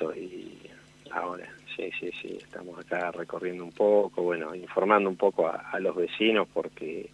estoy ahora. Sí, sí, sí, estamos acá recorriendo un poco, bueno, informando un poco a, los vecinos porque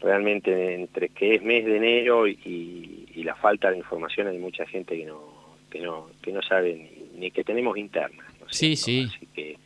realmente entre que es mes de enero y, la falta de información hay mucha gente que no que no que no sabe ni, que tenemos interna. sí, sí. Así que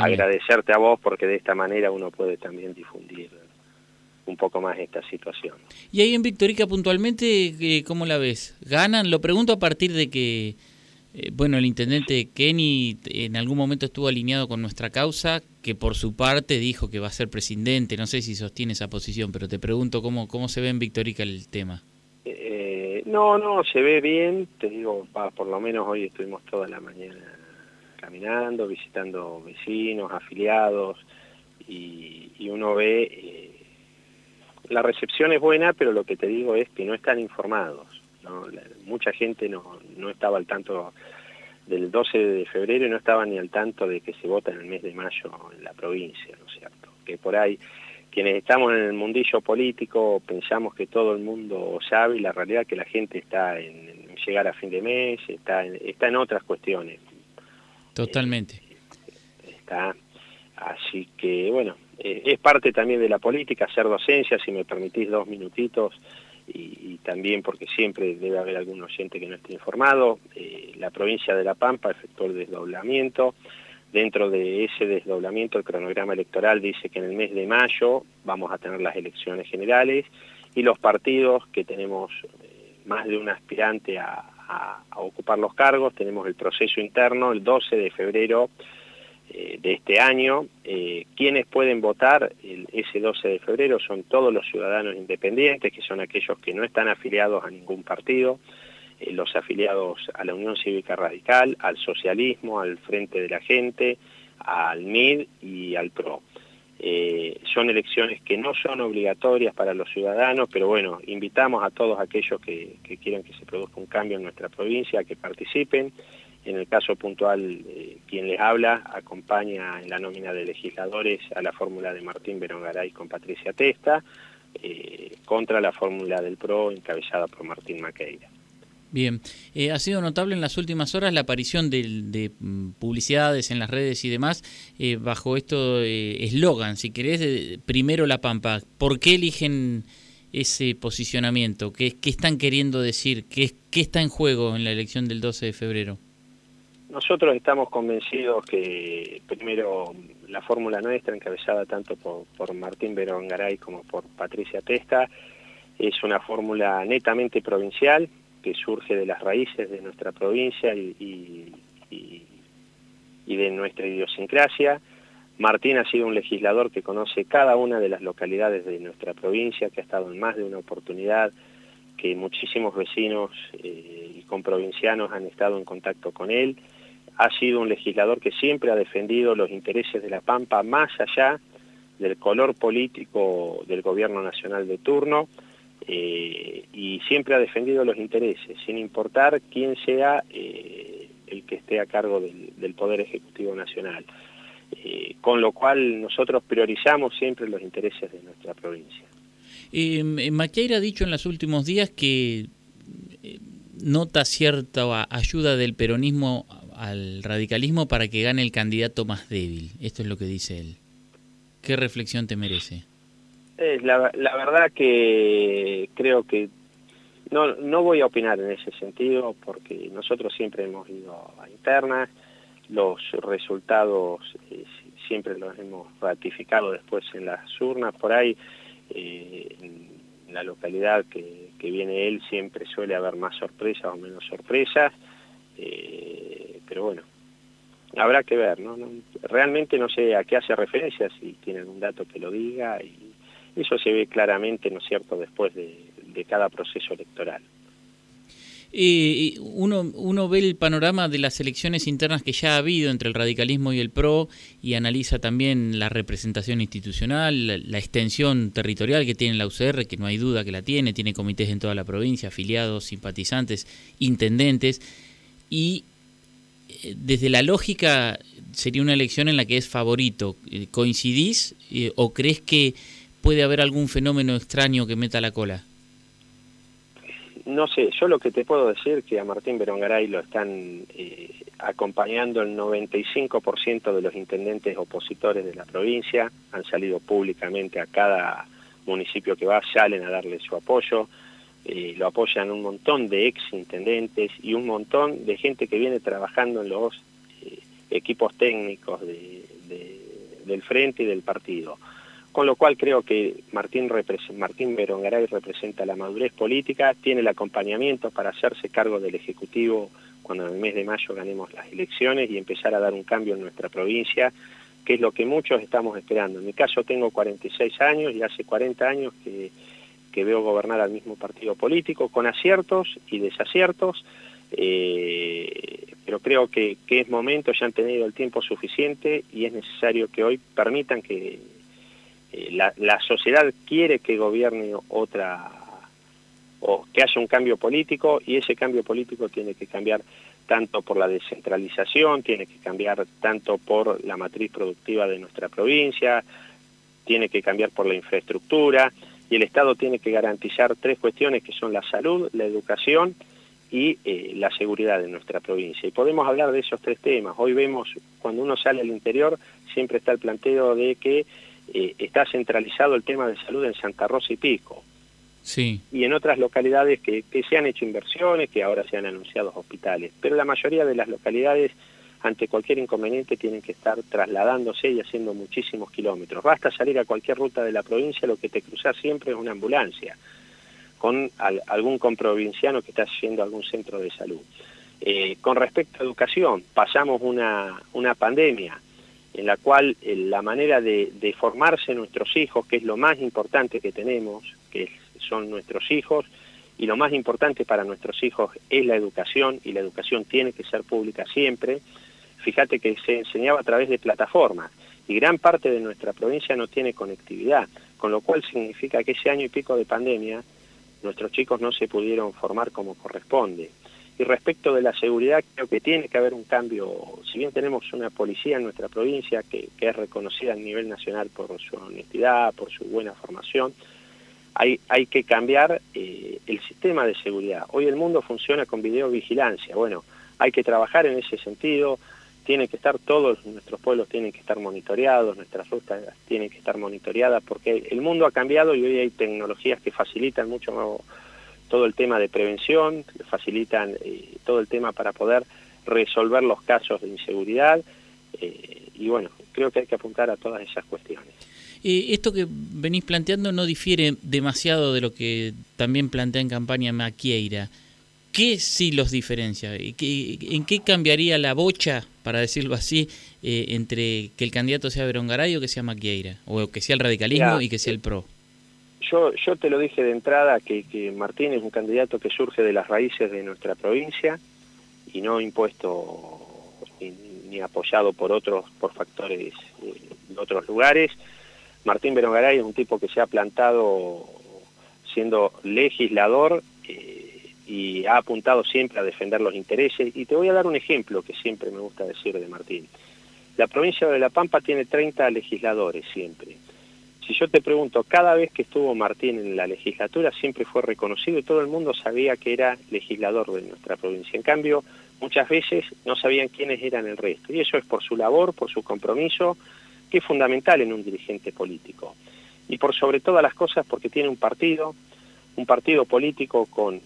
agradecerte a vos porque de esta manera uno puede también difundir un poco más esta situación. Y ahí en Victorica puntualmente, eh, ¿cómo la ves? ¿Ganan? Lo pregunto a partir de que, eh, bueno, el intendente Kenny en algún momento estuvo alineado con nuestra causa, que por su parte dijo que va a ser presidente, no sé si sostiene esa posición, pero te pregunto cómo, cómo se ve en Victorica el tema. Eh, no, no, se ve bien, te digo, por lo menos hoy estuvimos toda la mañana caminando, visitando vecinos, afiliados, y, uno ve, eh, la recepción es buena, pero lo que te digo es que no están informados. Mucha gente no, no estaba al tanto del 12 de febrero y no estaba ni al tanto de que se vota en el mes de mayo en la provincia, ¿no es cierto? Que por ahí quienes estamos en el mundillo político pensamos que todo el mundo sabe y la realidad es que la gente está en, llegar a fin de mes, está está en otras cuestiones. Totalmente. está, así que bueno, eh, es parte también de la política hacer docencia, si me permitís dos minutitos, y, también porque siempre debe haber algún oyente que no esté informado, eh, la provincia de La Pampa efectuó el desdoblamiento, dentro de ese desdoblamiento el cronograma electoral dice que en el mes de mayo vamos a tener las elecciones generales y los partidos que tenemos eh, más de un aspirante a, a, ocupar los cargos, tenemos el proceso interno el 12 de febrero eh, de este año. Eh, quienes pueden votar el, ese 12 de febrero son todos los ciudadanos independientes, que son aquellos que no están afiliados a ningún partido, eh, los afiliados a la Unión Cívica Radical, al socialismo, al Frente de la Gente, al MID y al PRO. Son elecciones que no son obligatorias para los ciudadanos, pero bueno, invitamos a todos aquellos que, quieran que se produzca un cambio en nuestra provincia a que participen. En el caso puntual, eh, quien les habla acompaña en la nómina de legisladores a la fórmula de Martín Berongaray con Patricia Testa, eh, contra la fórmula del PRO encabezada por Martín Maqueira. Bien, eh, ha sido notable en las últimas horas la aparición de, mm, publicidades en las redes y demás bajo esto eslogan, si querés, primero la Pampa. ¿Por qué eligen ese posicionamiento? ¿Qué, qué están queriendo decir? ¿Qué, ¿Qué está en juego en la elección del 12 de febrero? Nosotros estamos convencidos que primero la fórmula nuestra, encabezada tanto por, Martín Garay como por Patricia Testa, es una fórmula netamente provincial, que surge de las raíces de nuestra provincia y, de nuestra idiosincrasia. Martín ha sido un legislador que conoce cada una de las localidades de nuestra provincia, que ha estado en más de una oportunidad, que muchísimos vecinos eh, y comprovincianos han estado en contacto con él. Ha sido un legislador que siempre ha defendido los intereses de la Pampa más allá del color político del gobierno nacional de turno eh, y siempre ha defendido los intereses, sin importar quién sea eh, el que esté a cargo del, Poder Ejecutivo Nacional. Eh, con lo cual nosotros priorizamos siempre los intereses de nuestra provincia. Maqueira ha dicho en los últimos días que nota cierta ayuda del peronismo al radicalismo para que gane el candidato más débil. Esto es lo que dice él. ¿Qué reflexión te merece? la, la verdad que creo que no, no voy a opinar en ese sentido porque nosotros siempre hemos ido a internas, los resultados eh, siempre los hemos ratificado después en las urnas, por ahí eh, en la localidad que, que, viene él siempre suele haber más sorpresas o menos sorpresas, eh, pero bueno, habrá que ver, ¿no? Realmente no sé a qué hace referencia, si tiene algún dato que lo diga y eso se ve claramente, ¿no es cierto?, después de, cada proceso electoral. y uno, ve el panorama de las elecciones internas que ya ha habido entre el radicalismo y el PRO y analiza también la representación institucional, la, extensión territorial que tiene la UCR, que no hay duda que la tiene, tiene comités en toda la provincia, afiliados, simpatizantes, intendentes, y eh, desde la lógica sería una elección en la que es favorito. Eh, ¿Coincidís eh, o crees que puede haber algún fenómeno extraño que meta la cola? No sé, yo lo que te puedo decir es que a Martín Berongaray lo están eh, acompañando el 95% de los intendentes opositores de la provincia, han salido públicamente a cada municipio que va, salen a darle su apoyo, eh, lo apoyan un montón de ex intendentes y un montón de gente que viene trabajando en los eh, equipos técnicos del frente y del partido. Con lo cual creo que Martín, Martín Berongaray representa la madurez política, tiene el acompañamiento para hacerse cargo del Ejecutivo cuando en el mes de mayo ganemos las elecciones y empezar a dar un cambio en nuestra provincia, que es lo que muchos estamos esperando. En mi caso tengo 46 años y hace 40 años que, veo gobernar al mismo partido político, con aciertos y desaciertos, eh, pero creo que, es momento, ya han tenido el tiempo suficiente y es necesario que hoy permitan que eh, la, la sociedad quiere que gobierne otra o que haya un cambio político y ese cambio político tiene que cambiar tanto por la descentralización, tiene que cambiar tanto por la matriz productiva de nuestra provincia, tiene que cambiar por la infraestructura y el Estado tiene que garantizar tres cuestiones que son la salud, la educación y eh, la seguridad de nuestra provincia. Y podemos hablar de esos tres temas. Hoy vemos, cuando uno sale al interior, siempre está el planteo de que eh, está centralizado el tema de salud en Santa Rosa y Pico Sí. Y en otras localidades que, se han hecho inversiones, que ahora se han anunciado hospitales. Pero la mayoría de las localidades, ante cualquier inconveniente, tienen que estar trasladándose y haciendo muchísimos kilómetros. Basta salir a cualquier ruta de la provincia, lo que te cruza siempre es una ambulancia, con algún comprovinciano que está yendo a algún centro de salud. Eh, con respecto a educación, pasamos una, una pandemia en la cual eh, la manera de, formarse nuestros hijos, que es lo más importante que tenemos, que son nuestros hijos y lo más importante para nuestros hijos es la educación y la educación tiene que ser pública siempre. Fíjate que se enseñaba a través de plataformas y gran parte de nuestra provincia no tiene conectividad, con lo cual significa que ese año y pico de pandemia nuestros chicos no se pudieron formar como corresponde. Y respecto de la seguridad, creo que tiene que haber un cambio. Si bien tenemos una policía en nuestra provincia que, es reconocida a nivel nacional por su honestidad, por su buena formación, hay, hay que cambiar eh, el sistema de seguridad. Hoy el mundo funciona con videovigilancia. Bueno, hay que trabajar en ese sentido. Tiene que estar todos nuestros pueblos tienen que estar monitoreados, nuestras rutas tienen que estar monitoreadas, porque el mundo ha cambiado y hoy hay tecnologías que facilitan mucho todo el tema de prevención, facilitan eh, todo el tema para poder resolver los casos de inseguridad. Eh, y bueno, creo que hay que apuntar a todas esas cuestiones. Esto que venís planteando no difiere demasiado de lo que también plantea en campaña Maquieira. ¿Qué sí los diferencia? ¿En qué cambiaría la bocha, para decirlo así, eh, entre que el candidato sea Verongaray o que sea Maquieira? O que sea el radicalismo y que sea el PRO. Yo, yo te lo dije de entrada que, que Martín es un candidato que surge de las raíces de nuestra provincia y no impuesto ni, apoyado por otros, por factores eh, de otros lugares Martín Berongaray es un tipo que se ha plantado siendo legislador eh, y ha apuntado siempre a defender los intereses. Y te voy a dar un ejemplo que siempre me gusta decir de Martín. La provincia de La Pampa tiene 30 legisladores siempre. Si yo te pregunto, cada vez que estuvo Martín en la legislatura siempre fue reconocido y todo el mundo sabía que era legislador de nuestra provincia. En cambio, muchas veces no sabían quiénes eran el resto. Y eso es por su labor, por su compromiso que es fundamental en un dirigente político. Y por sobre todas las cosas porque tiene un partido, un partido político con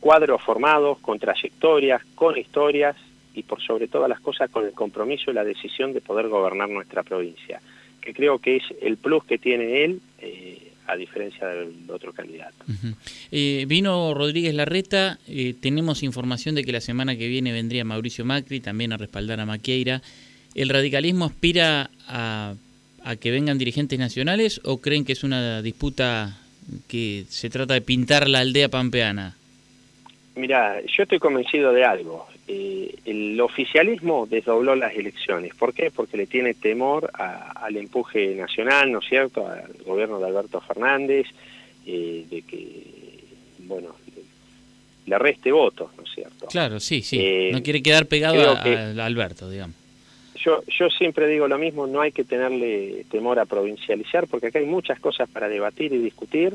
cuadros formados, con trayectorias, con historias y por sobre todas las cosas con el compromiso y la decisión de poder gobernar nuestra provincia, que creo que es el plus que tiene él. Eh, a diferencia del otro candidato. Eh, vino Rodríguez Larreta, tenemos información de que la semana que viene vendría Mauricio Macri también a respaldar a Maqueira. ¿El radicalismo aspira a, que vengan dirigentes nacionales o creen que es una disputa que se trata de pintar la aldea pampeana? Mira, yo estoy convencido de algo. Eh, el oficialismo desdobló las elecciones. ¿Por qué? Porque le tiene temor al empuje nacional, ¿no es cierto?, al gobierno de Alberto Fernández, eh, de que, bueno, le reste votos, ¿no es cierto? Claro, sí, sí. no eh, quiere quedar pegado a Alberto, digamos yo, yo siempre digo lo mismo, no hay que tenerle temor a provincializar, porque acá hay muchas cosas para debatir y discutir,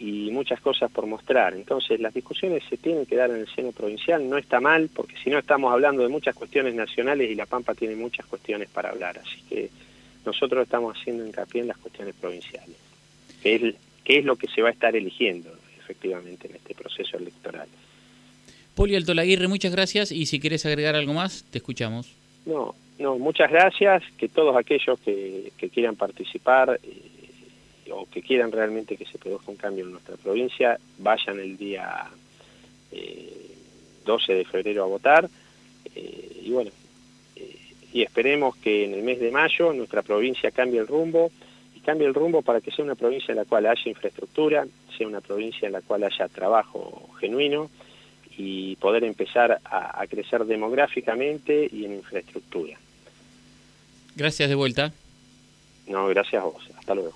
y muchas cosas por mostrar. Entonces las discusiones se tienen que dar en el seno provincial, no está mal, porque si no estamos hablando de muchas cuestiones nacionales y La Pampa tiene muchas cuestiones para hablar, así que nosotros estamos haciendo hincapié en las cuestiones provinciales, que es, que es lo que se va a estar eligiendo efectivamente en este proceso electoral. Poli Altolaguirre, muchas gracias y si quieres agregar algo más, te escuchamos. No, no, muchas gracias, que todos aquellos que, quieran participar eh, o que quieran realmente que se produzca un cambio en nuestra provincia, vayan el día 12 eh, de febrero a votar eh, y bueno, y esperemos que en el mes de mayo nuestra provincia cambie el rumbo y cambie el rumbo para que sea una provincia en la cual haya infraestructura, sea una provincia en la cual haya trabajo genuino y poder empezar a, a crecer demográficamente y en infraestructura. Gracias de vuelta. No, gracias a vos. Hasta luego.